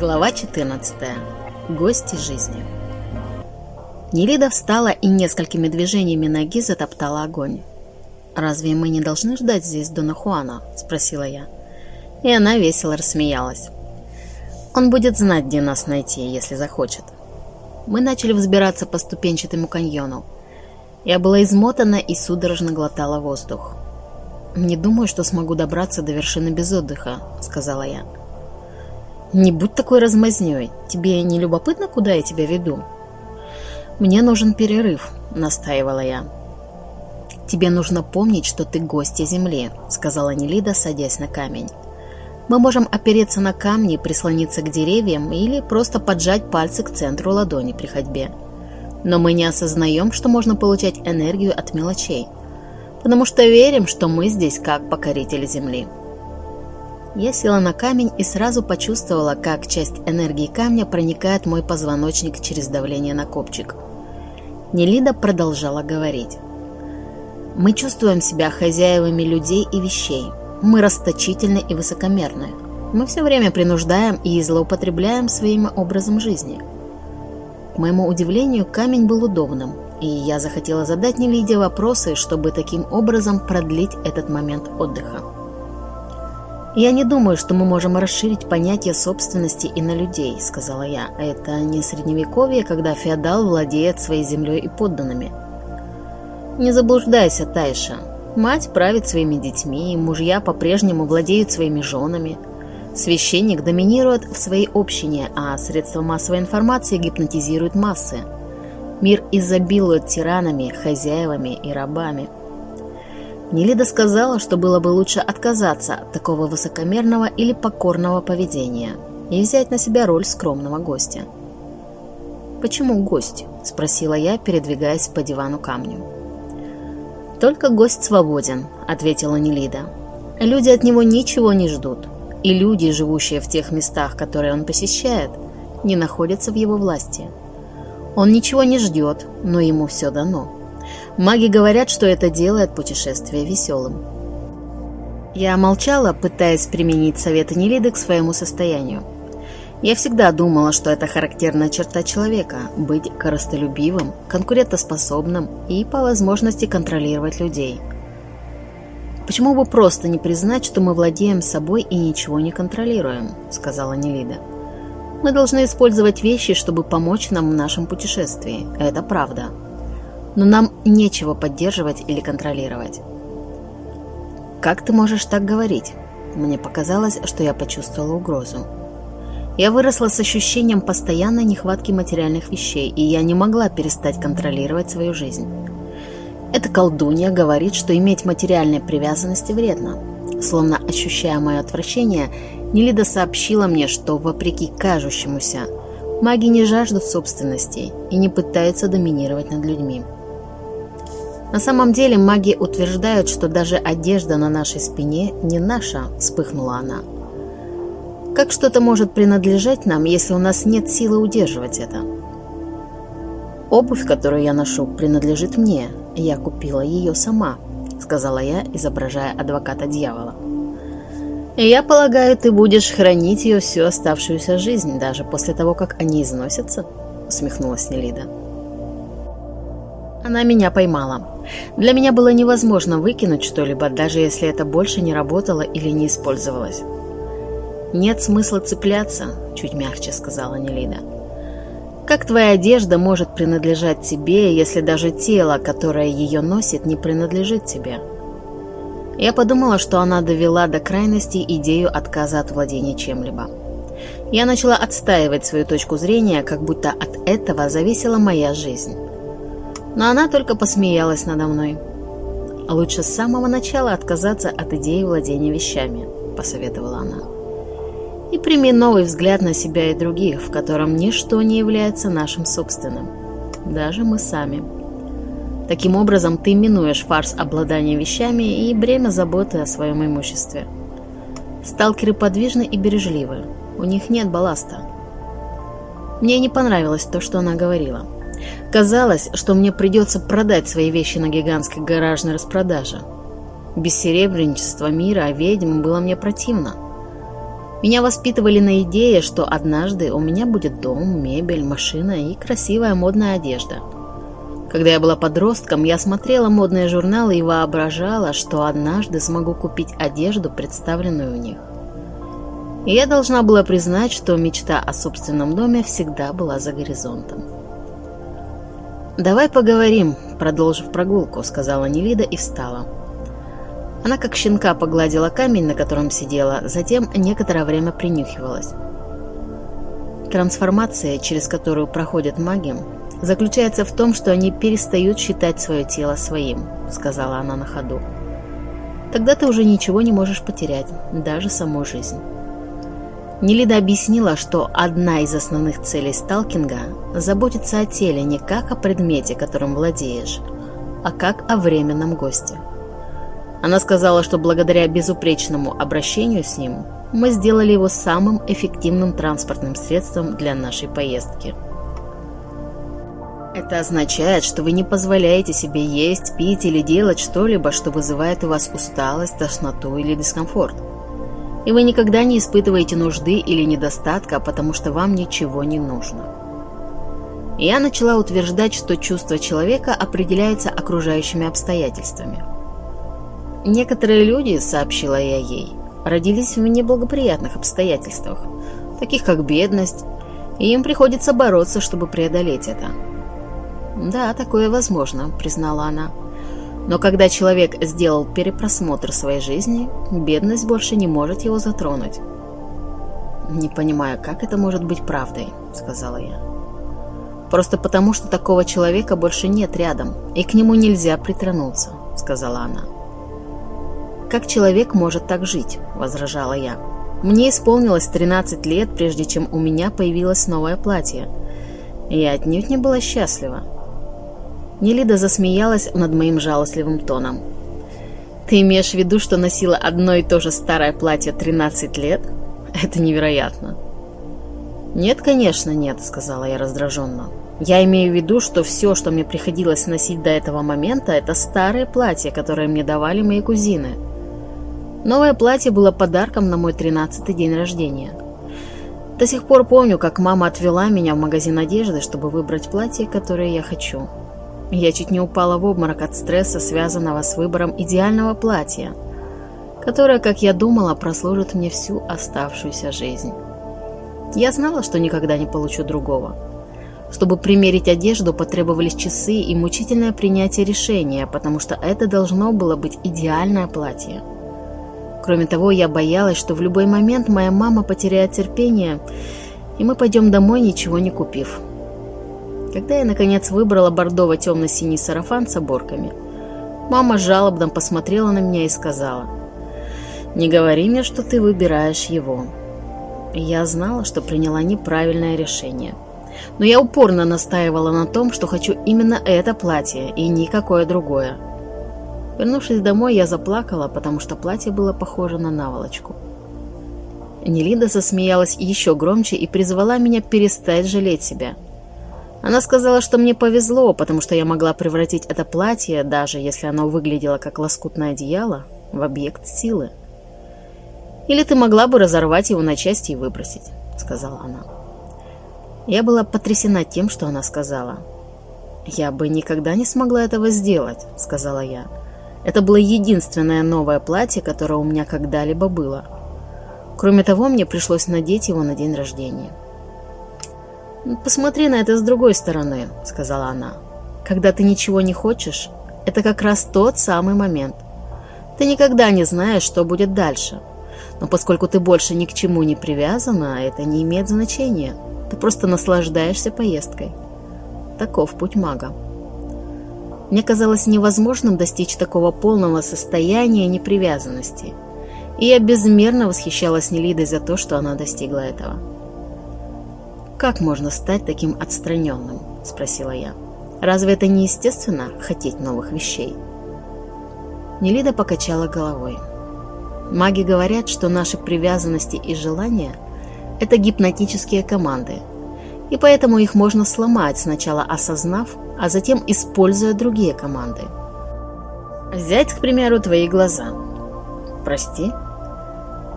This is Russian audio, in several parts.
Глава 14. Гости жизни. Нелида встала и несколькими движениями ноги затоптала огонь. «Разве мы не должны ждать здесь Дона Хуана?» – спросила я. И она весело рассмеялась. «Он будет знать, где нас найти, если захочет». Мы начали взбираться по ступенчатому каньону. Я была измотана и судорожно глотала воздух. «Не думаю, что смогу добраться до вершины без отдыха», — сказала я. «Не будь такой размазнёй. Тебе не любопытно, куда я тебя веду?» «Мне нужен перерыв», — настаивала я. «Тебе нужно помнить, что ты гостья Земли», — сказала Нелида, садясь на камень. «Мы можем опереться на камни, прислониться к деревьям или просто поджать пальцы к центру ладони при ходьбе. Но мы не осознаем, что можно получать энергию от мелочей, потому что верим, что мы здесь как покорители Земли». Я села на камень и сразу почувствовала, как часть энергии камня проникает в мой позвоночник через давление на копчик. Нелида продолжала говорить. «Мы чувствуем себя хозяевами людей и вещей. Мы расточительны и высокомерны. Мы все время принуждаем и злоупотребляем своим образом жизни». К моему удивлению, камень был удобным, и я захотела задать Нелиде вопросы, чтобы таким образом продлить этот момент отдыха. «Я не думаю, что мы можем расширить понятие собственности и на людей», — сказала я. «Это не средневековье, когда феодал владеет своей землей и подданными». «Не заблуждайся, Тайша. Мать правит своими детьми, мужья по-прежнему владеют своими женами. Священник доминирует в своей общине, а средства массовой информации гипнотизируют массы. Мир изобилует тиранами, хозяевами и рабами». Нелида сказала, что было бы лучше отказаться от такого высокомерного или покорного поведения и взять на себя роль скромного гостя. «Почему гость?» – спросила я, передвигаясь по дивану камню. «Только гость свободен», – ответила Нелида. «Люди от него ничего не ждут, и люди, живущие в тех местах, которые он посещает, не находятся в его власти. Он ничего не ждет, но ему все дано». Маги говорят, что это делает путешествие веселым. Я молчала, пытаясь применить советы Нелиды к своему состоянию. Я всегда думала, что это характерная черта человека – быть коростолюбивым, конкурентоспособным и, по возможности, контролировать людей. «Почему бы просто не признать, что мы владеем собой и ничего не контролируем?» – сказала Нелида. «Мы должны использовать вещи, чтобы помочь нам в нашем путешествии. Это правда но нам нечего поддерживать или контролировать. «Как ты можешь так говорить?» Мне показалось, что я почувствовала угрозу. Я выросла с ощущением постоянной нехватки материальных вещей, и я не могла перестать контролировать свою жизнь. Эта колдунья говорит, что иметь материальные привязанности вредно. Словно ощущая мое отвращение, Нелида сообщила мне, что, вопреки кажущемуся, маги не жаждут собственности и не пытаются доминировать над людьми. На самом деле маги утверждают, что даже одежда на нашей спине не наша, вспыхнула она. Как что-то может принадлежать нам, если у нас нет силы удерживать это? Обувь, которую я ношу, принадлежит мне. Я купила ее сама, сказала я, изображая адвоката дьявола. Я полагаю, ты будешь хранить ее всю оставшуюся жизнь, даже после того, как они износятся, усмехнулась Нелида. Она меня поймала. Для меня было невозможно выкинуть что-либо, даже если это больше не работало или не использовалось. «Нет смысла цепляться», — чуть мягче сказала Нелида. «Как твоя одежда может принадлежать тебе, если даже тело, которое ее носит, не принадлежит тебе?» Я подумала, что она довела до крайности идею отказа от владения чем-либо. Я начала отстаивать свою точку зрения, как будто от этого зависела моя жизнь. Но она только посмеялась надо мной. «Лучше с самого начала отказаться от идеи владения вещами», — посоветовала она. «И прими новый взгляд на себя и других, в котором ничто не является нашим собственным. Даже мы сами. Таким образом, ты минуешь фарс обладания вещами и бремя заботы о своем имуществе. Сталкеры подвижны и бережливы. У них нет балласта». Мне не понравилось то, что она говорила. Казалось, что мне придется продать свои вещи на гигантской гаражной распродаже. Бессеребренничество мира, а ведьм было мне противно. Меня воспитывали на идее, что однажды у меня будет дом, мебель, машина и красивая модная одежда. Когда я была подростком, я смотрела модные журналы и воображала, что однажды смогу купить одежду, представленную в них. И я должна была признать, что мечта о собственном доме всегда была за горизонтом. «Давай поговорим», — продолжив прогулку, — сказала Нелида и встала. Она как щенка погладила камень, на котором сидела, затем некоторое время принюхивалась. Трансформация, через которую проходят маги, заключается в том, что они перестают считать свое тело своим, сказала она на ходу. Тогда ты уже ничего не можешь потерять, даже саму жизнь. Нелида объяснила, что одна из основных целей сталкинга – заботиться о теле не как о предмете, которым владеешь, а как о временном госте – она сказала, что благодаря безупречному обращению с ним мы сделали его самым эффективным транспортным средством для нашей поездки. Это означает, что вы не позволяете себе есть, пить или делать что-либо, что вызывает у вас усталость, тошноту или дискомфорт. И вы никогда не испытываете нужды или недостатка, потому что вам ничего не нужно. Я начала утверждать, что чувство человека определяется окружающими обстоятельствами – Некоторые люди, сообщила я ей, родились в неблагоприятных обстоятельствах, таких как бедность, и им приходится бороться, чтобы преодолеть это. «Да, такое возможно», — признала она. «Но когда человек сделал перепросмотр своей жизни, бедность больше не может его затронуть». «Не понимаю, как это может быть правдой», — сказала я. «Просто потому, что такого человека больше нет рядом, и к нему нельзя притронуться», — сказала она. «Как человек может так жить?» – возражала я. «Мне исполнилось 13 лет, прежде чем у меня появилось новое платье. Я отнюдь не была счастлива». Нелида засмеялась над моим жалостливым тоном. «Ты имеешь в виду, что носила одно и то же старое платье 13 лет? Это невероятно!» «Нет, конечно, нет», — сказала я раздраженно. «Я имею в виду, что все, что мне приходилось носить до этого момента, это старые платья, которые мне давали мои кузины. Новое платье было подарком на мой тринадцатый день рождения. До сих пор помню, как мама отвела меня в магазин одежды, чтобы выбрать платье, которое я хочу. Я чуть не упала в обморок от стресса, связанного с выбором идеального платья, которое, как я думала, прослужит мне всю оставшуюся жизнь. Я знала, что никогда не получу другого. Чтобы примерить одежду, потребовались часы и мучительное принятие решения, потому что это должно было быть идеальное платье. Кроме того, я боялась, что в любой момент моя мама потеряет терпение, и мы пойдем домой, ничего не купив. Когда я, наконец, выбрала бордово-темно-синий сарафан с оборками, мама жалобно посмотрела на меня и сказала, «Не говори мне, что ты выбираешь его». я знала, что приняла неправильное решение. Но я упорно настаивала на том, что хочу именно это платье и никакое другое. Вернувшись домой, я заплакала, потому что платье было похоже на наволочку. Нелида засмеялась еще громче и призвала меня перестать жалеть себя. Она сказала, что мне повезло, потому что я могла превратить это платье, даже если оно выглядело как лоскутное одеяло, в объект силы. «Или ты могла бы разорвать его на части и выбросить», — сказала она. Я была потрясена тем, что она сказала. «Я бы никогда не смогла этого сделать», — сказала я. Это было единственное новое платье, которое у меня когда-либо было. Кроме того, мне пришлось надеть его на день рождения. «Ну, «Посмотри на это с другой стороны», — сказала она. «Когда ты ничего не хочешь, это как раз тот самый момент. Ты никогда не знаешь, что будет дальше. Но поскольку ты больше ни к чему не привязана, это не имеет значения. Ты просто наслаждаешься поездкой. Таков путь мага. Мне казалось невозможным достичь такого полного состояния непривязанности, и я безмерно восхищалась Нелидой за то, что она достигла этого. «Как можно стать таким отстраненным?» – спросила я. «Разве это не естественно – хотеть новых вещей?» Нелида покачала головой. Маги говорят, что наши привязанности и желания – это гипнотические команды, и поэтому их можно сломать, сначала осознав, а затем используя другие команды. Взять, к примеру, твои глаза. Прости?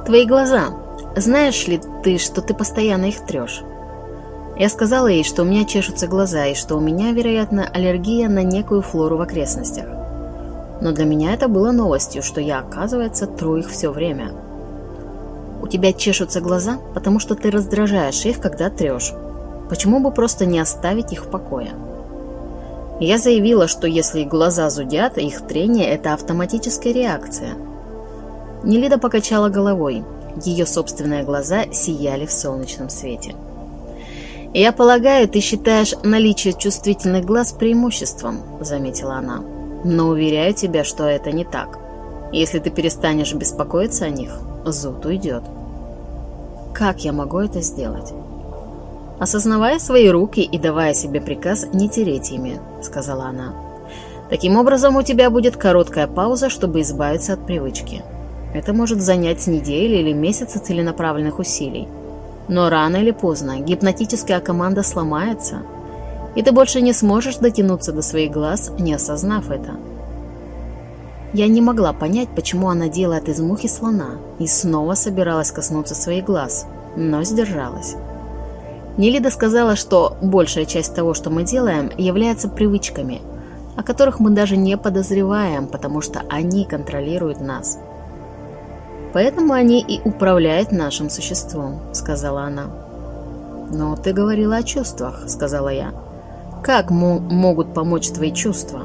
Твои глаза. Знаешь ли ты, что ты постоянно их трешь? Я сказала ей, что у меня чешутся глаза и что у меня, вероятно, аллергия на некую флору в окрестностях. Но для меня это было новостью, что я, оказывается, тру их все время. У тебя чешутся глаза, потому что ты раздражаешь их, когда трешь. Почему бы просто не оставить их в покое? Я заявила, что если глаза зудят, их трение – это автоматическая реакция. Нелида покачала головой. Ее собственные глаза сияли в солнечном свете. «Я полагаю, ты считаешь наличие чувствительных глаз преимуществом», – заметила она. «Но уверяю тебя, что это не так. Если ты перестанешь беспокоиться о них, зуд уйдет». «Как я могу это сделать?» осознавая свои руки и давая себе приказ не тереть ими», — сказала она. «Таким образом, у тебя будет короткая пауза, чтобы избавиться от привычки. Это может занять недели или месяцы целенаправленных усилий. Но рано или поздно гипнотическая команда сломается, и ты больше не сможешь дотянуться до своих глаз, не осознав это». Я не могла понять, почему она делает из мухи слона, и снова собиралась коснуться своих глаз, но сдержалась. Нелида сказала, что большая часть того, что мы делаем, является привычками, о которых мы даже не подозреваем, потому что они контролируют нас. Поэтому они и управляют нашим существом, сказала она. Но ты говорила о чувствах, сказала я. Как могут помочь твои чувства?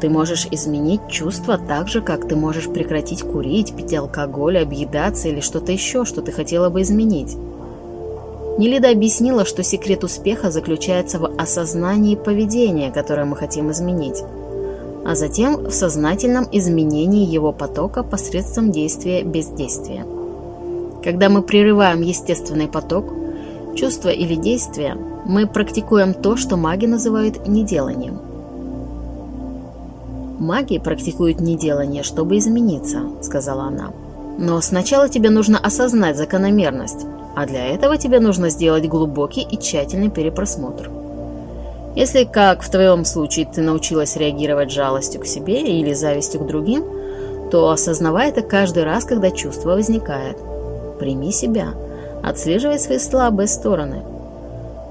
Ты можешь изменить чувства так же, как ты можешь прекратить курить, пить алкоголь, объедаться или что-то еще, что ты хотела бы изменить. Нелида объяснила, что секрет успеха заключается в осознании поведения, которое мы хотим изменить, а затем в сознательном изменении его потока посредством действия бездействия. Когда мы прерываем естественный поток, чувство или действие, мы практикуем то, что маги называют неделанием. «Маги практикуют неделание, чтобы измениться», — сказала она. «Но сначала тебе нужно осознать закономерность, а для этого тебе нужно сделать глубокий и тщательный перепросмотр. Если, как в твоем случае, ты научилась реагировать жалостью к себе или завистью к другим, то осознавай это каждый раз, когда чувство возникает. Прими себя, отслеживай свои слабые стороны.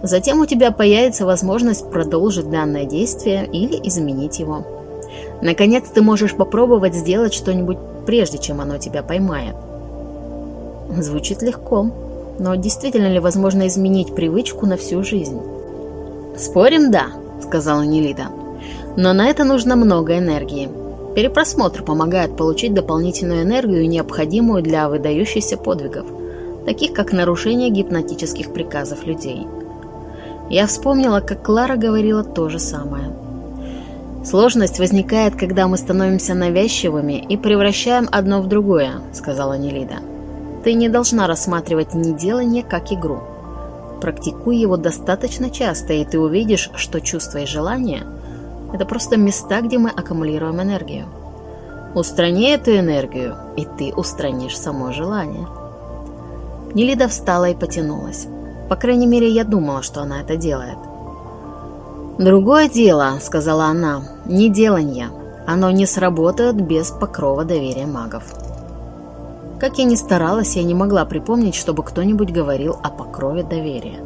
Затем у тебя появится возможность продолжить данное действие или изменить его. Наконец, ты можешь попробовать сделать что-нибудь прежде, чем оно тебя поймает. Звучит легко. Но действительно ли возможно изменить привычку на всю жизнь? «Спорим, да», — сказала Нелида. «Но на это нужно много энергии. Перепросмотр помогает получить дополнительную энергию, необходимую для выдающихся подвигов, таких как нарушение гипнотических приказов людей». Я вспомнила, как Клара говорила то же самое. «Сложность возникает, когда мы становимся навязчивыми и превращаем одно в другое», — сказала Нелида. Ты не должна рассматривать неделание как игру. Практикуй его достаточно часто, и ты увидишь, что чувства и желания – это просто места, где мы аккумулируем энергию. Устрани эту энергию, и ты устранишь само желание. Нелида встала и потянулась. По крайней мере, я думала, что она это делает. «Другое дело», — сказала она, — «не деланье. Оно не сработает без покрова доверия магов». Как я ни старалась, я не могла припомнить, чтобы кто-нибудь говорил о покрове доверия.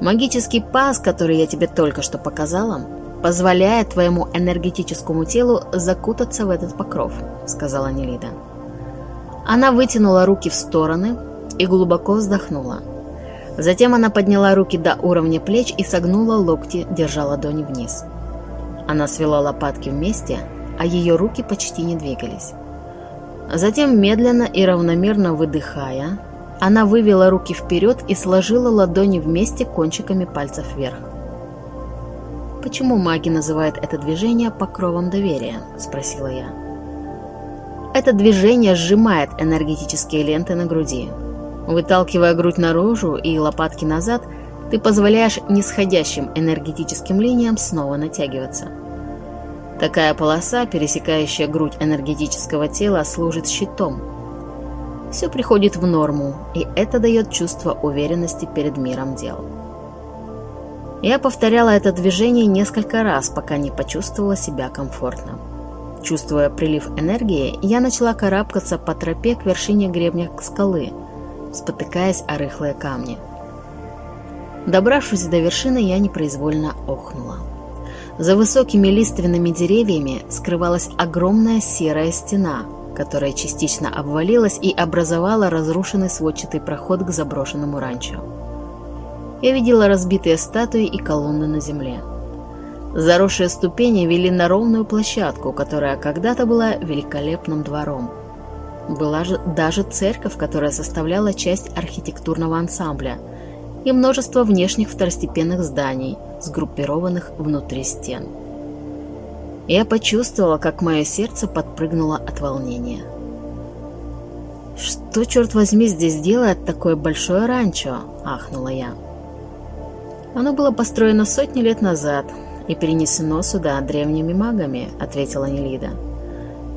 Магический паз, который я тебе только что показала, позволяет твоему энергетическому телу закутаться в этот покров, сказала Нелида. Она вытянула руки в стороны и глубоко вздохнула. Затем она подняла руки до уровня плеч и согнула локти, держа ладони вниз. Она свела лопатки вместе, а ее руки почти не двигались. Затем, медленно и равномерно выдыхая, она вывела руки вперед и сложила ладони вместе кончиками пальцев вверх. «Почему маги называют это движение покровом доверия?» – спросила я. Это движение сжимает энергетические ленты на груди. Выталкивая грудь наружу и лопатки назад, ты позволяешь нисходящим энергетическим линиям снова натягиваться – Такая полоса, пересекающая грудь энергетического тела, служит щитом. Все приходит в норму, и это дает чувство уверенности перед миром дел. Я повторяла это движение несколько раз, пока не почувствовала себя комфортно. Чувствуя прилив энергии, я начала карабкаться по тропе к вершине гребня скалы, спотыкаясь о рыхлые камни. Добравшись до вершины, я непроизвольно охнула. За высокими лиственными деревьями скрывалась огромная серая стена, которая частично обвалилась и образовала разрушенный сводчатый проход к заброшенному ранчо. Я видела разбитые статуи и колонны на земле. Заросшие ступени вели на ровную площадку, которая когда-то была великолепным двором. Была же даже церковь, которая составляла часть архитектурного ансамбля, и множество внешних второстепенных зданий, сгруппированных внутри стен. Я почувствовала, как мое сердце подпрыгнуло от волнения. «Что, черт возьми, здесь делает такое большое ранчо?» – ахнула я. Оно было построено сотни лет назад – и перенесено сюда древними магами», — ответила Нелида.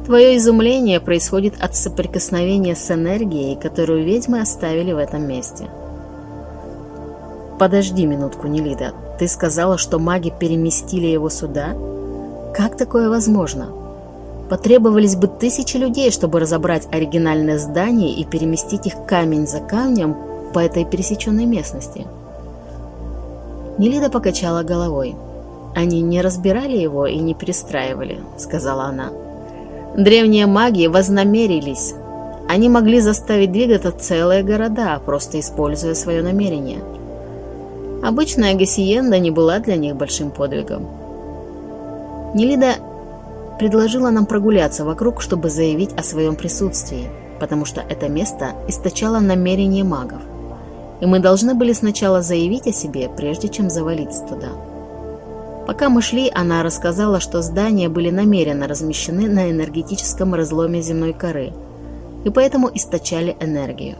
«Твое изумление происходит от соприкосновения с энергией, которую ведьмы оставили в этом месте». «Подожди минутку, Нелида. Ты сказала, что маги переместили его сюда? Как такое возможно?» Потребовались бы тысячи людей, чтобы разобрать оригинальное здание и переместить их камень за камнем по этой пересеченной местности. Нелида покачала головой. «Они не разбирали его и не перестраивали», — сказала она. «Древние маги вознамерились. Они могли заставить двигаться целые города, просто используя свое намерение. Обычная Гассиенда не была для них большим подвигом. Нелида предложила нам прогуляться вокруг, чтобы заявить о своем присутствии, потому что это место источало намерение магов, и мы должны были сначала заявить о себе, прежде чем завалиться туда. Пока мы шли, она рассказала, что здания были намеренно размещены на энергетическом разломе земной коры и поэтому источали энергию.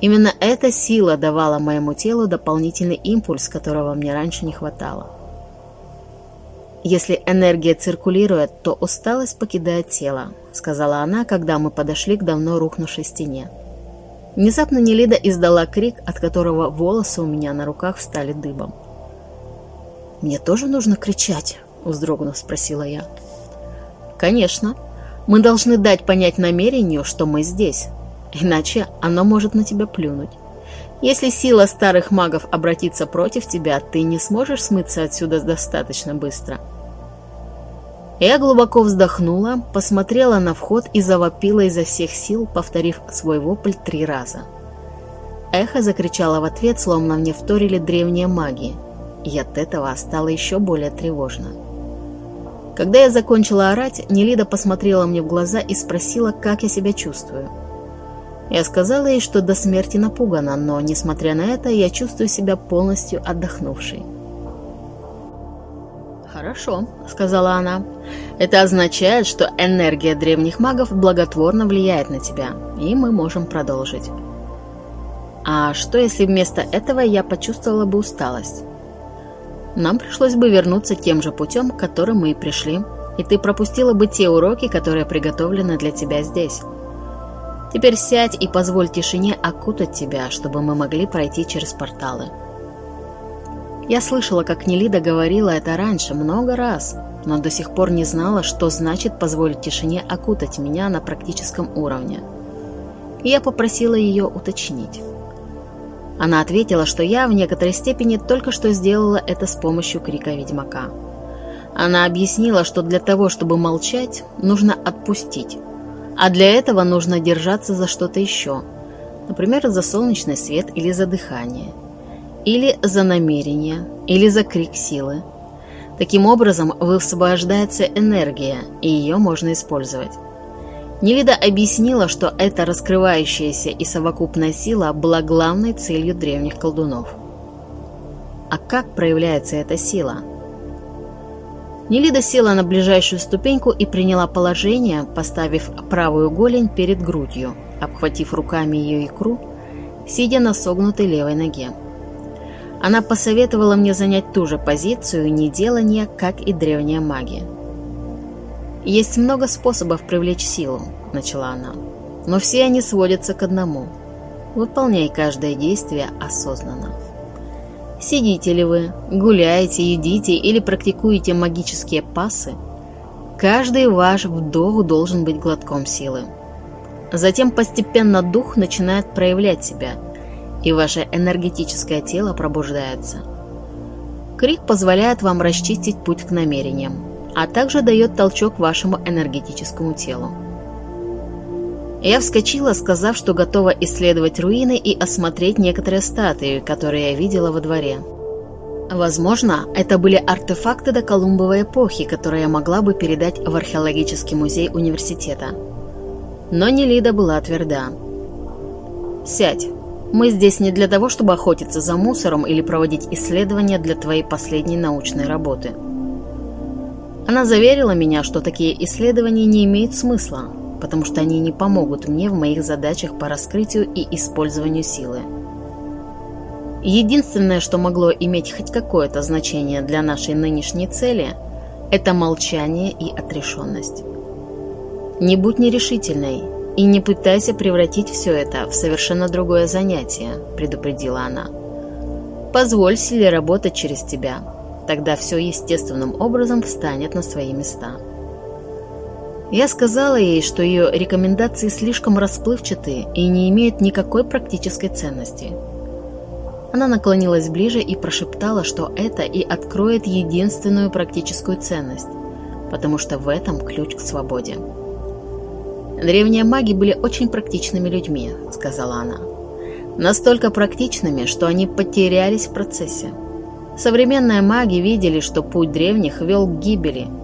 Именно эта сила давала моему телу дополнительный импульс, которого мне раньше не хватало. «Если энергия циркулирует, то усталость покидает тело», — сказала она, когда мы подошли к давно рухнувшей стене. Внезапно Нелида издала крик, от которого волосы у меня на руках встали дыбом. «Мне тоже нужно кричать?» – вздрогнув, спросила я. «Конечно. Мы должны дать понять намерению, что мы здесь, иначе оно может на тебя плюнуть. Если сила старых магов обратится против тебя, ты не сможешь смыться отсюда достаточно быстро». Я глубоко вздохнула, посмотрела на вход и завопила изо всех сил, повторив свой вопль три раза. Эхо закричало в ответ, словно мне вторили древние маги, и от этого стало еще более тревожно. Когда я закончила орать, Нелида посмотрела мне в глаза и спросила, как я себя чувствую. Я сказала ей, что до смерти напугана, но, несмотря на это, я чувствую себя полностью отдохнувшей. «Хорошо», — сказала она. «Это означает, что энергия древних магов благотворно влияет на тебя, и мы можем продолжить». «А что, если вместо этого я почувствовала бы усталость?» Нам пришлось бы вернуться тем же путем, которым мы и пришли, и ты пропустила бы те уроки, которые приготовлены для тебя здесь. Теперь сядь и позволь тишине окутать тебя, чтобы мы могли пройти через порталы. Я слышала, как Нелида говорила это раньше, много раз, но до сих пор не знала, что значит позволить тишине окутать меня на практическом уровне. И я попросила ее уточнить. Она ответила, что я в некоторой степени только что сделала это с помощью крика ведьмака. Она объяснила, что для того, чтобы молчать, нужно отпустить, а для этого нужно держаться за что-то еще, например, за солнечный свет или за дыхание, или за намерение, или за крик силы. Таким образом, высвобождается энергия, и ее можно использовать. Нелида объяснила, что эта раскрывающаяся и совокупная сила была главной целью древних колдунов. А как проявляется эта сила? Нелида села на ближайшую ступеньку и приняла положение, поставив правую голень перед грудью, обхватив руками ее икру, сидя на согнутой левой ноге. Она посоветовала мне занять ту же позицию неделания, как и древняя магия. «Есть много способов привлечь силу», — начала она. «Но все они сводятся к одному. Выполняй каждое действие осознанно. Сидите ли вы, гуляете, едите или практикуете магические пасы, Каждый ваш вдох должен быть глотком силы. Затем постепенно дух начинает проявлять себя, и ваше энергетическое тело пробуждается. Крик позволяет вам расчистить путь к намерениям, а также дает толчок вашему энергетическому телу. Я вскочила, сказав, что готова исследовать руины и осмотреть некоторые статуи, которые я видела во дворе. Возможно, это были артефакты до Колумбовой эпохи, которые я могла бы передать в археологический музей университета. Но Нелида была тверда. «Сядь. Мы здесь не для того, чтобы охотиться за мусором или проводить исследования для твоей последней научной работы». Она заверила меня, что такие исследования не имеют смысла, потому что они не помогут мне в моих задачах по раскрытию и использованию силы. Единственное, что могло иметь хоть какое-то значение для нашей нынешней цели, это молчание и отрешенность. Не будь нерешительной и не пытайся превратить все это в совершенно другое занятие, предупредила она. Позволь силе работать через тебя, тогда все естественным образом встанет на свои места. Я сказала ей, что ее рекомендации слишком расплывчаты и не имеют никакой практической ценности. Она наклонилась ближе и прошептала, что это и откроет единственную практическую ценность, потому что в этом ключ к свободе. «Древние маги были очень практичными людьми», — сказала она. «Настолько практичными, что они потерялись в процессе. Современные маги видели, что путь древних вел к гибели —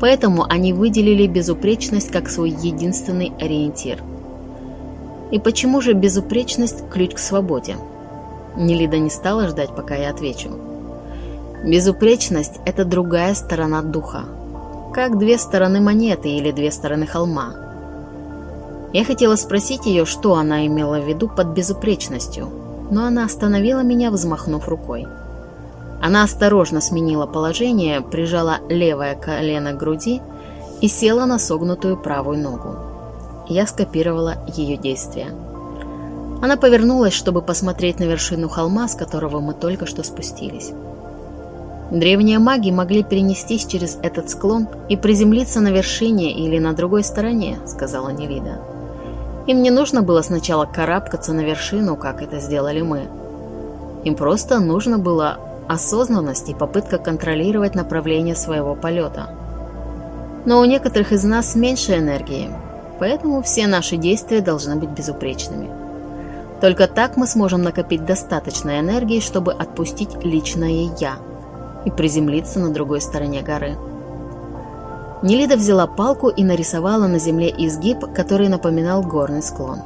Поэтому они выделили безупречность как свой единственный ориентир. И почему же безупречность – ключ к свободе? Нелида не стала ждать, пока я отвечу. Безупречность – это другая сторона духа, как две стороны монеты или две стороны холма. Я хотела спросить ее, что она имела в виду под безупречностью, но она остановила меня, взмахнув рукой. Она осторожно сменила положение, прижала левое колено к груди и села на согнутую правую ногу. Я скопировала ее действия. Она повернулась, чтобы посмотреть на вершину холма, с которого мы только что спустились. Древние маги могли перенестись через этот склон и приземлиться на вершине или на другой стороне, сказала Невида. Им не нужно было сначала карабкаться на вершину, как это сделали мы. Им просто нужно было осознанность и попытка контролировать направление своего полета. Но у некоторых из нас меньше энергии, поэтому все наши действия должны быть безупречными. Только так мы сможем накопить достаточно энергии, чтобы отпустить личное «я» и приземлиться на другой стороне горы. Нелида взяла палку и нарисовала на земле изгиб, который напоминал горный склон.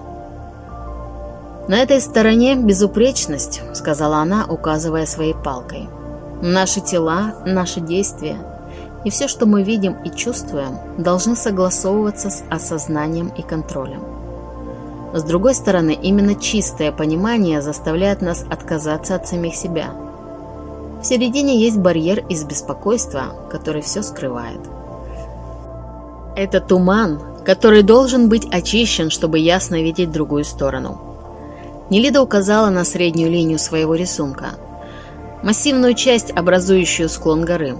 «На этой стороне безупречность», — сказала она, указывая своей палкой. «Наши тела, наши действия и все, что мы видим и чувствуем, должны согласовываться с осознанием и контролем. С другой стороны, именно чистое понимание заставляет нас отказаться от самих себя. В середине есть барьер из беспокойства, который все скрывает. Это туман, который должен быть очищен, чтобы ясно видеть другую сторону. Нелида указала на среднюю линию своего рисунка. Массивную часть, образующую склон горы.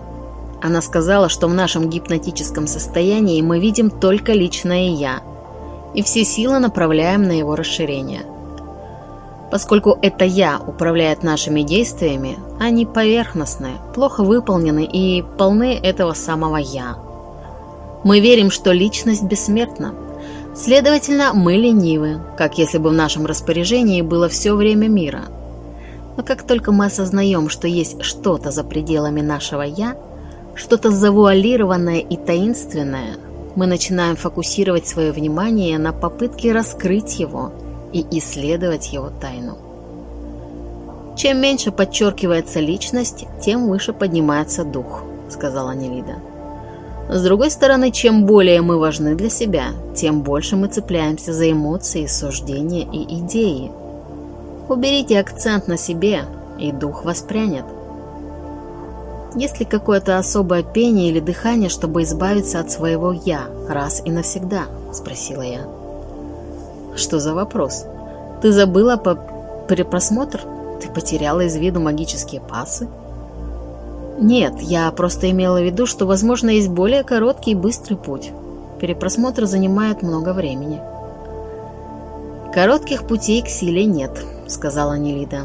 Она сказала, что в нашем гипнотическом состоянии мы видим только личное «я», и все силы направляем на его расширение. Поскольку это «я» управляет нашими действиями, они поверхностны, плохо выполнены и полны этого самого «я». Мы верим, что личность бессмертна, Следовательно, мы ленивы, как если бы в нашем распоряжении было все время мира. Но как только мы осознаем, что есть что-то за пределами нашего «я», что-то завуалированное и таинственное, мы начинаем фокусировать свое внимание на попытке раскрыть его и исследовать его тайну. Чем меньше подчеркивается личность, тем выше поднимается дух, сказала Нелида. С другой стороны, чем более мы важны для себя, тем больше мы цепляемся за эмоции, суждения и идеи. Уберите акцент на себе, и дух воспрянет. Есть ли какое-то особое пение или дыхание, чтобы избавиться от своего «я» раз и навсегда? Спросила я. Что за вопрос? Ты забыла по перепросмотр? Ты потеряла из виду магические пасы? Нет, я просто имела в виду, что, возможно, есть более короткий и быстрый путь. Перепросмотр занимает много времени. «Коротких путей к силе нет», — сказала Нелида.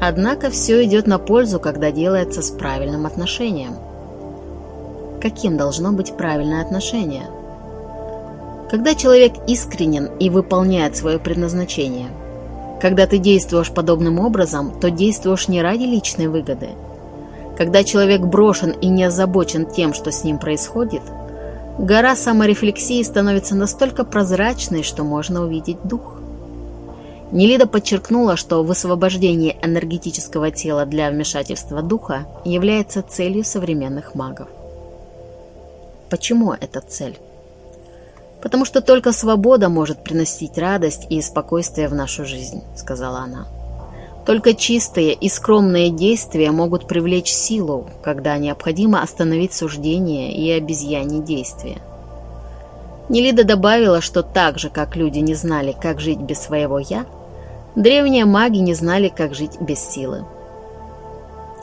«Однако все идет на пользу, когда делается с правильным отношением». Каким должно быть правильное отношение? Когда человек искренен и выполняет свое предназначение. Когда ты действуешь подобным образом, то действуешь не ради личной выгоды. Когда человек брошен и не озабочен тем, что с ним происходит, гора саморефлексии становится настолько прозрачной, что можно увидеть дух. Нелида подчеркнула, что высвобождение энергетического тела для вмешательства духа является целью современных магов. Почему эта цель? «Потому что только свобода может приносить радость и спокойствие в нашу жизнь», — сказала она. «Только чистые и скромные действия могут привлечь силу, когда необходимо остановить суждение и обезьянье действия». Нелида добавила, что так же, как люди не знали, как жить без своего «я», древние маги не знали, как жить без силы.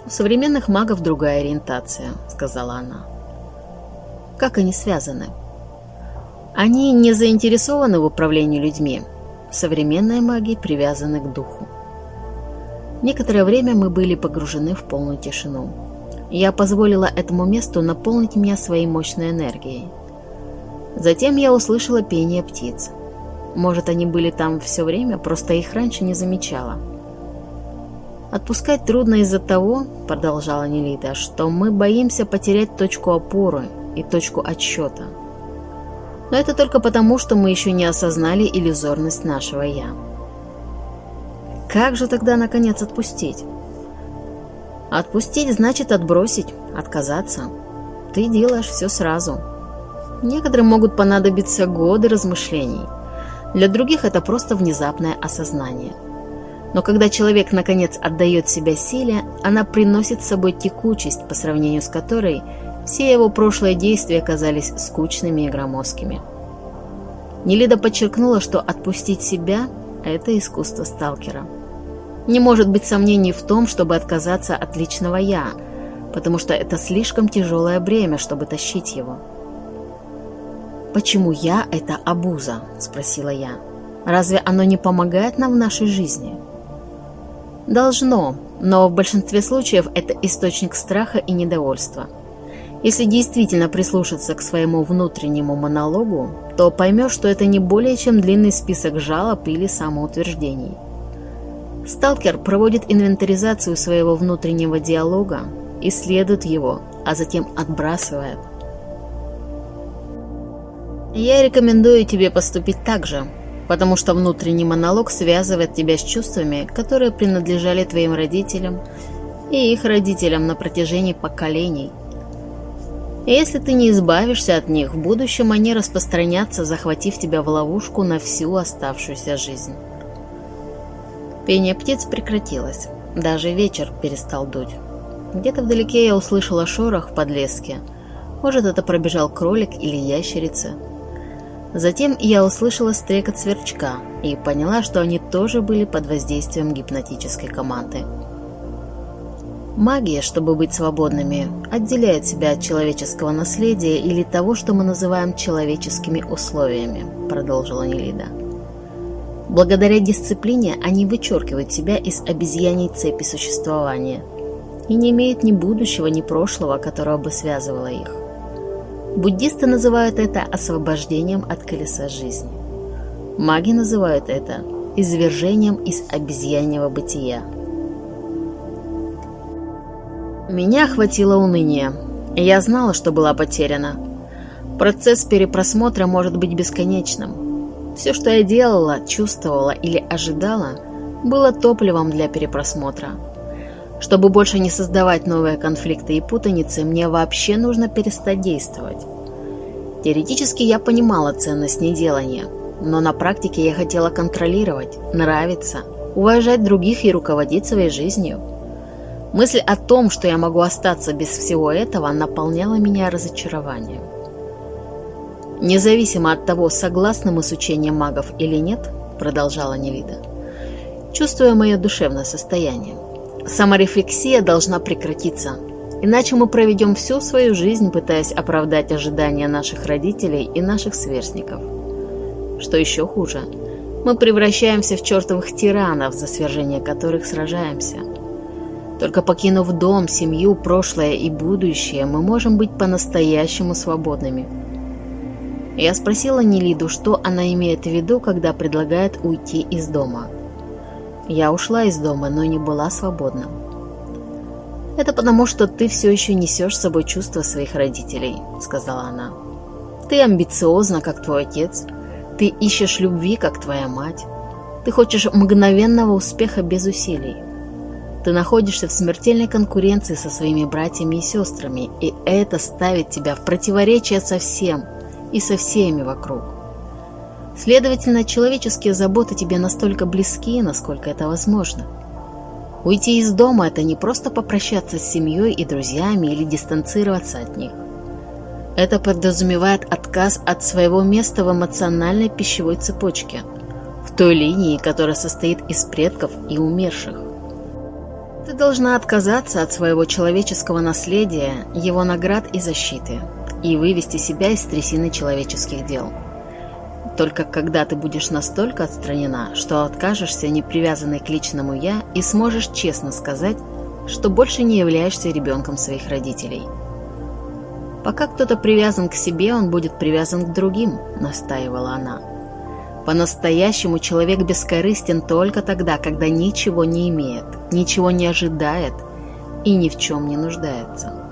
«У современных магов другая ориентация», — сказала она. «Как они связаны?» Они не заинтересованы в управлении людьми. Современная магия привязана к духу. Некоторое время мы были погружены в полную тишину. Я позволила этому месту наполнить меня своей мощной энергией. Затем я услышала пение птиц. Может, они были там все время, просто их раньше не замечала. «Отпускать трудно из-за того, — продолжала Нелита, — что мы боимся потерять точку опоры и точку отсчета. Но это только потому, что мы еще не осознали иллюзорность нашего «я». Как же тогда, наконец, отпустить? Отпустить значит отбросить, отказаться. Ты делаешь все сразу. Некоторым могут понадобиться годы размышлений. Для других это просто внезапное осознание. Но когда человек, наконец, отдает себя силе, она приносит с собой текучесть, по сравнению с которой – все его прошлые действия казались скучными и громоздкими. Нелида подчеркнула, что отпустить себя – это искусство сталкера. Не может быть сомнений в том, чтобы отказаться от личного «я», потому что это слишком тяжелое бремя, чтобы тащить его. «Почему я – это обуза?» – спросила я. «Разве оно не помогает нам в нашей жизни?» «Должно, но в большинстве случаев это источник страха и недовольства – если действительно прислушаться к своему внутреннему монологу, то поймешь, что это не более чем длинный список жалоб или самоутверждений. Сталкер проводит инвентаризацию своего внутреннего диалога, исследует его, а затем отбрасывает. Я рекомендую тебе поступить так же, потому что внутренний монолог связывает тебя с чувствами, которые принадлежали твоим родителям и их родителям на протяжении поколений – если ты не избавишься от них, в будущем они распространятся, захватив тебя в ловушку на всю оставшуюся жизнь. Пение птиц прекратилось. Даже вечер перестал дуть. Где-то вдалеке я услышала шорох в подлеске. Может, это пробежал кролик или ящерица. Затем я услышала стрекот сверчка и поняла, что они тоже были под воздействием гипнотической команды. Магия, чтобы быть свободными, отделяет себя от человеческого наследия или того, что мы называем человеческими условиями, продолжила Нелида. Благодаря дисциплине они вычеркивают себя из обезьяней цепи существования и не имеют ни будущего, ни прошлого, которое бы связывало их. Буддисты называют это освобождением от колеса жизни. Маги называют это извержением из обезьяньего бытия – меня охватило уныние. Я знала, что была потеряна. Процесс перепросмотра может быть бесконечным. Все, что я делала, чувствовала или ожидала, было топливом для перепросмотра. Чтобы больше не создавать новые конфликты и путаницы, мне вообще нужно перестать действовать. Теоретически я понимала ценность неделания, но на практике я хотела контролировать, нравиться, уважать других и руководить своей жизнью. Мысль о том, что я могу остаться без всего этого, наполняла меня разочарованием. «Независимо от того, согласны мы с учением магов или нет», продолжала Нелида, чувствуя мое душевное состояние, саморефлексия должна прекратиться. Иначе мы проведем всю свою жизнь, пытаясь оправдать ожидания наших родителей и наших сверстников. Что еще хуже, мы превращаемся в чертовых тиранов, за свержение которых сражаемся. Только покинув дом, семью, прошлое и будущее, мы можем быть по-настоящему свободными. Я спросила Нелиду, что она имеет в виду, когда предлагает уйти из дома. Я ушла из дома, но не была свободна. «Это потому, что ты все еще несешь с собой чувства своих родителей», — сказала она. «Ты амбициозна, как твой отец. Ты ищешь любви, как твоя мать. Ты хочешь мгновенного успеха без усилий. Ты находишься в смертельной конкуренции со своими братьями и сестрами, и это ставит тебя в противоречие со всем и со всеми вокруг. Следовательно, человеческие заботы тебе настолько близки, насколько это возможно. Уйти из дома – это не просто попрощаться с семьей и друзьями или дистанцироваться от них. Это подразумевает отказ от своего места в эмоциональной пищевой цепочке, в той линии, которая состоит из предков и умерших. Ты должна отказаться от своего человеческого наследия, его наград и защиты, и вывести себя из трясины человеческих дел. Только когда ты будешь настолько отстранена, что откажешься не привязанной к личному «я» и сможешь честно сказать, что больше не являешься ребенком своих родителей. Пока кто-то привязан к себе, он будет привязан к другим, настаивала она. По-настоящему человек бескорыстен только тогда, когда ничего не имеет, ничего не ожидает и ни в чем не нуждается.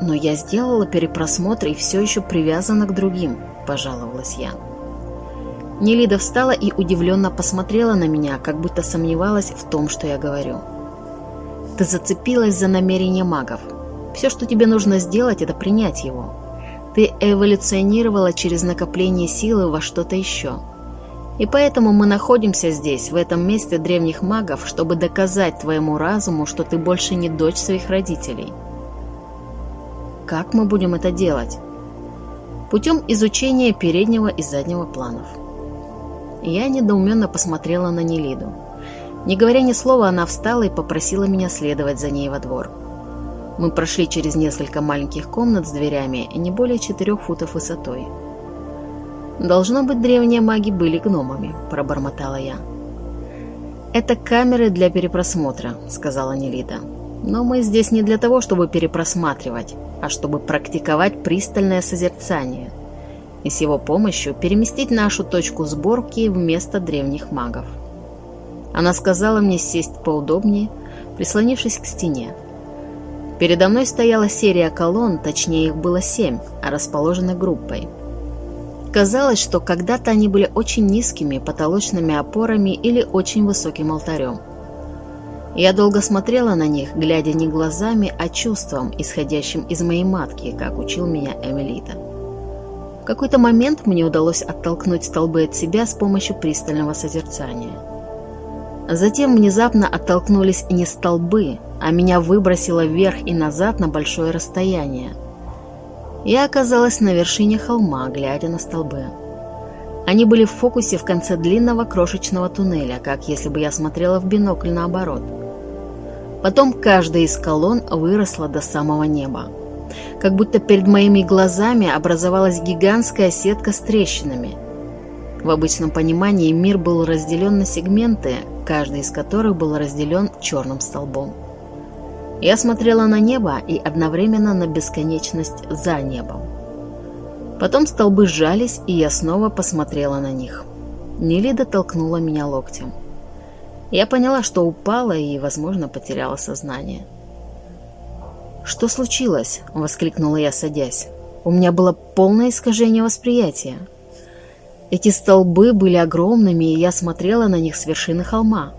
Но я сделала перепросмотр и все еще привязана к другим, пожаловалась я. Нелида встала и удивленно посмотрела на меня, как будто сомневалась в том, что я говорю. Ты зацепилась за намерение магов. Все, что тебе нужно сделать, это принять его. Ты эволюционировала через накопление силы во что-то еще. И поэтому мы находимся здесь, в этом месте древних магов, чтобы доказать твоему разуму, что ты больше не дочь своих родителей. Как мы будем это делать? Путем изучения переднего и заднего планов. Я недоуменно посмотрела на Нелиду. Не говоря ни слова, она встала и попросила меня следовать за ней во двор. Мы прошли через несколько маленьких комнат с дверями и не более четырех футов высотой. «Должно быть, древние маги были гномами», – пробормотала я. «Это камеры для перепросмотра», – сказала Нелита. «Но мы здесь не для того, чтобы перепросматривать, а чтобы практиковать пристальное созерцание и с его помощью переместить нашу точку сборки в место древних магов». Она сказала мне сесть поудобнее, прислонившись к стене, Передо мной стояла серия колонн, точнее их было семь, расположенных группой. Казалось, что когда-то они были очень низкими потолочными опорами или очень высоким алтарем. Я долго смотрела на них, глядя не глазами, а чувством, исходящим из моей матки, как учил меня Эмилита. В какой-то момент мне удалось оттолкнуть столбы от себя с помощью пристального созерцания. Затем внезапно оттолкнулись не столбы, а меня выбросило вверх и назад на большое расстояние. Я оказалась на вершине холма, глядя на столбы. Они были в фокусе в конце длинного крошечного туннеля, как если бы я смотрела в бинокль наоборот. Потом каждая из колонн выросла до самого неба. Как будто перед моими глазами образовалась гигантская сетка с трещинами. В обычном понимании мир был разделен на сегменты, каждый из которых был разделен черным столбом. Я смотрела на небо и одновременно на бесконечность за небом. Потом столбы сжались, и я снова посмотрела на них. Нелида толкнула меня локтем. Я поняла, что упала и, возможно, потеряла сознание. «Что случилось?» — воскликнула я, садясь. У меня было полное искажение восприятия. Эти столбы были огромными, и я смотрела на них с вершины холма.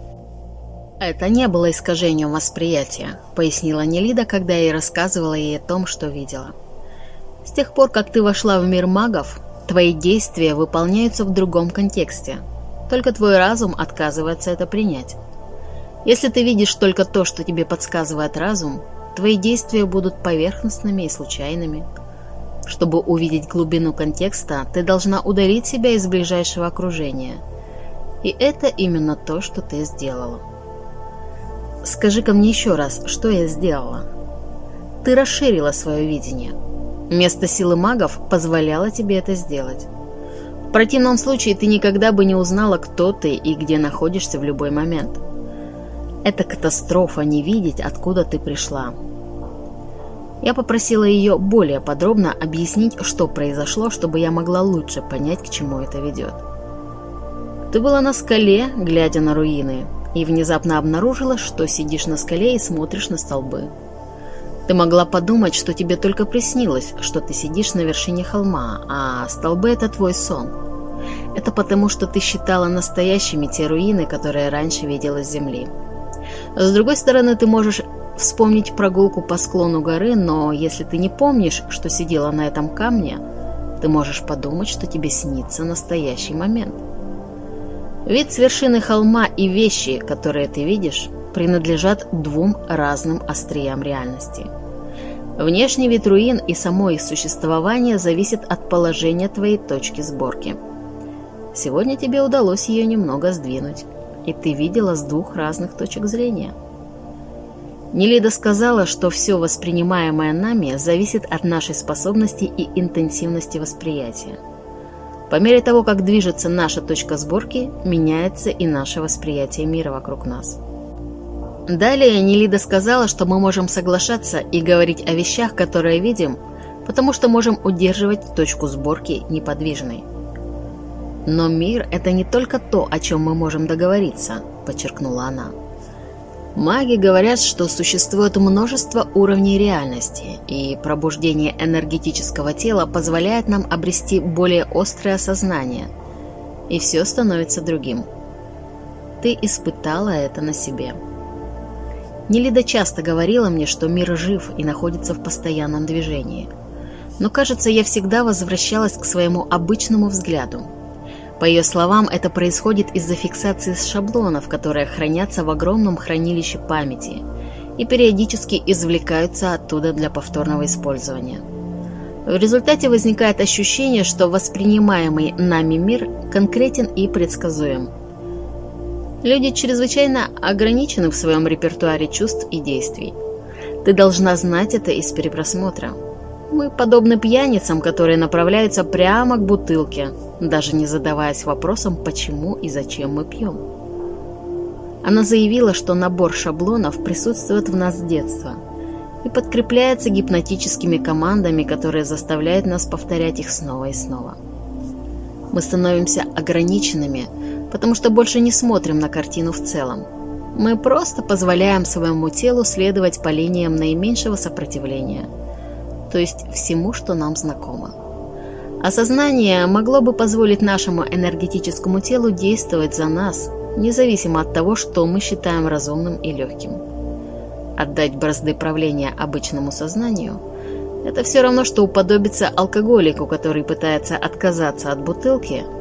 «Это не было искажением восприятия», — пояснила Нелида, когда я рассказывала ей о том, что видела. «С тех пор, как ты вошла в мир магов, твои действия выполняются в другом контексте. Только твой разум отказывается это принять. Если ты видишь только то, что тебе подсказывает разум, твои действия будут поверхностными и случайными. Чтобы увидеть глубину контекста, ты должна удалить себя из ближайшего окружения. И это именно то, что ты сделала. «Скажи-ка мне еще раз, что я сделала?» ты расширила свое видение. Место силы магов позволяло тебе это сделать. В противном случае ты никогда бы не узнала, кто ты и где находишься в любой момент. Это катастрофа не видеть, откуда ты пришла. Я попросила ее более подробно объяснить, что произошло, чтобы я могла лучше понять, к чему это ведет. Ты была на скале, глядя на руины, и внезапно обнаружила, что сидишь на скале и смотришь на столбы. Ты могла подумать, что тебе только приснилось, что ты сидишь на вершине холма, а столбы — это твой сон. Это потому, что ты считала настоящими те руины, которые раньше видела с земли. С другой стороны, ты можешь вспомнить прогулку по склону горы, но если ты не помнишь, что сидела на этом камне, ты можешь подумать, что тебе снится настоящий момент. Вид с вершины холма и вещи, которые ты видишь, принадлежат двум разным остриям реальности – Внешний вид руин и само их существование зависит от положения твоей точки сборки. Сегодня тебе удалось ее немного сдвинуть, и ты видела с двух разных точек зрения. Нелида сказала, что все воспринимаемое нами зависит от нашей способности и интенсивности восприятия. По мере того, как движется наша точка сборки, меняется и наше восприятие мира вокруг нас. Далее Нелида сказала, что мы можем соглашаться и говорить о вещах, которые видим, потому что можем удерживать точку сборки неподвижной. «Но мир – это не только то, о чем мы можем договориться», – подчеркнула она. Маги говорят, что существует множество уровней реальности, и пробуждение энергетического тела позволяет нам обрести более острое осознание, и все становится другим. Ты испытала это на себе. Нелида часто говорила мне, что мир жив и находится в постоянном движении. Но, кажется, я всегда возвращалась к своему обычному взгляду. По ее словам, это происходит из-за фиксации шаблонов, которые хранятся в огромном хранилище памяти и периодически извлекаются оттуда для повторного использования. В результате возникает ощущение, что воспринимаемый нами мир конкретен и предсказуем – Люди чрезвычайно ограничены в своем репертуаре чувств и действий. Ты должна знать это из перепросмотра. Мы подобны пьяницам, которые направляются прямо к бутылке, даже не задаваясь вопросом, почему и зачем мы пьем. Она заявила, что набор шаблонов присутствует в нас с детства и подкрепляется гипнотическими командами, которые заставляют нас повторять их снова и снова. Мы становимся ограниченными – потому что больше не смотрим на картину в целом. Мы просто позволяем своему телу следовать по линиям наименьшего сопротивления, то есть всему, что нам знакомо. Осознание могло бы позволить нашему энергетическому телу действовать за нас, независимо от того, что мы считаем разумным и легким. Отдать бразды правления обычному сознанию – это все равно, что уподобиться алкоголику, который пытается отказаться от бутылки –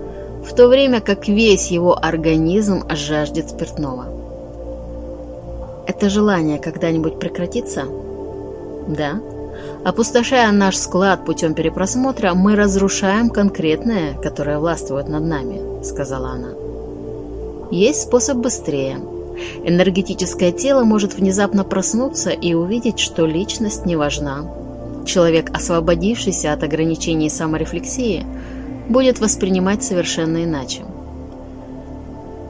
в то время как весь его организм жаждет спиртного. Это желание когда-нибудь прекратится? Да. Опустошая наш склад путем перепросмотра, мы разрушаем конкретное, которое властвует над нами, сказала она. Есть способ быстрее. Энергетическое тело может внезапно проснуться и увидеть, что личность не важна. Человек, освободившийся от ограничений саморефлексии, будет воспринимать совершенно иначе.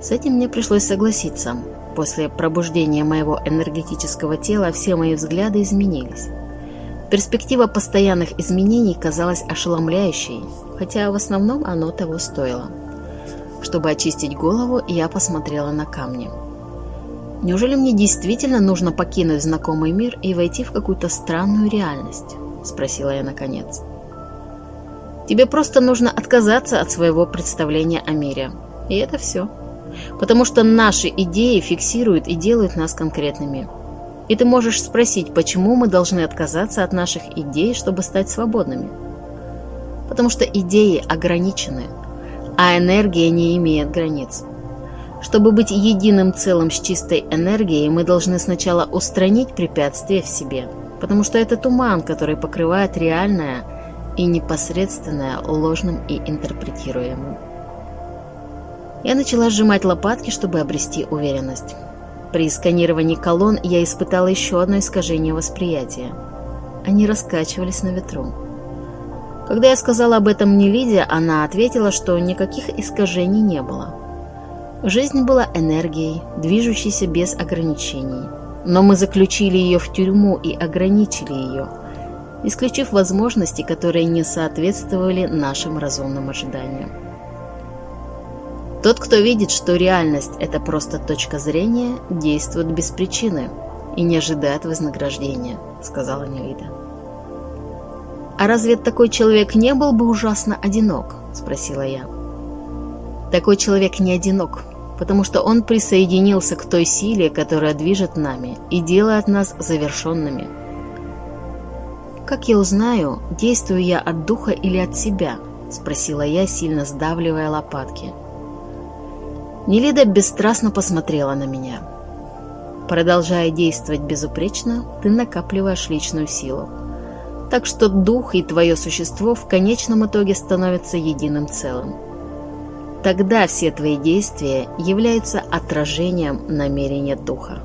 С этим мне пришлось согласиться. После пробуждения моего энергетического тела все мои взгляды изменились. Перспектива постоянных изменений казалась ошеломляющей, хотя в основном оно того стоило. Чтобы очистить голову, я посмотрела на камни. Неужели мне действительно нужно покинуть знакомый мир и войти в какую-то странную реальность? Спросила я наконец. Тебе просто нужно отказаться от своего представления о мире. И это все. Потому что наши идеи фиксируют и делают нас конкретными. И ты можешь спросить, почему мы должны отказаться от наших идей, чтобы стать свободными. Потому что идеи ограничены, а энергия не имеет границ. Чтобы быть единым целым с чистой энергией, мы должны сначала устранить препятствия в себе, потому что это туман, который покрывает реальное – и непосредственное ложным и интерпретируемым. Я начала сжимать лопатки, чтобы обрести уверенность. При сканировании колонн я испытала еще одно искажение восприятия. Они раскачивались на ветру. Когда я сказала об этом мне Лидия, она ответила, что никаких искажений не было. Жизнь была энергией, движущейся без ограничений. Но мы заключили ее в тюрьму и ограничили ее, исключив возможности, которые не соответствовали нашим разумным ожиданиям. Тот, кто видит, что реальность – это просто точка зрения, действует без причины и не ожидает вознаграждения, сказала Невида. «А разве такой человек не был бы ужасно одинок?» – спросила я. «Такой человек не одинок, потому что он присоединился к той силе, которая движет нами и делает нас завершенными. Как я узнаю, действую я от духа или от себя?» – спросила я, сильно сдавливая лопатки. Нелида бесстрастно посмотрела на меня. Продолжая действовать безупречно, ты накапливаешь личную силу. Так что дух и твое существо в конечном итоге становятся единым целым. Тогда все твои действия являются отражением намерения духа.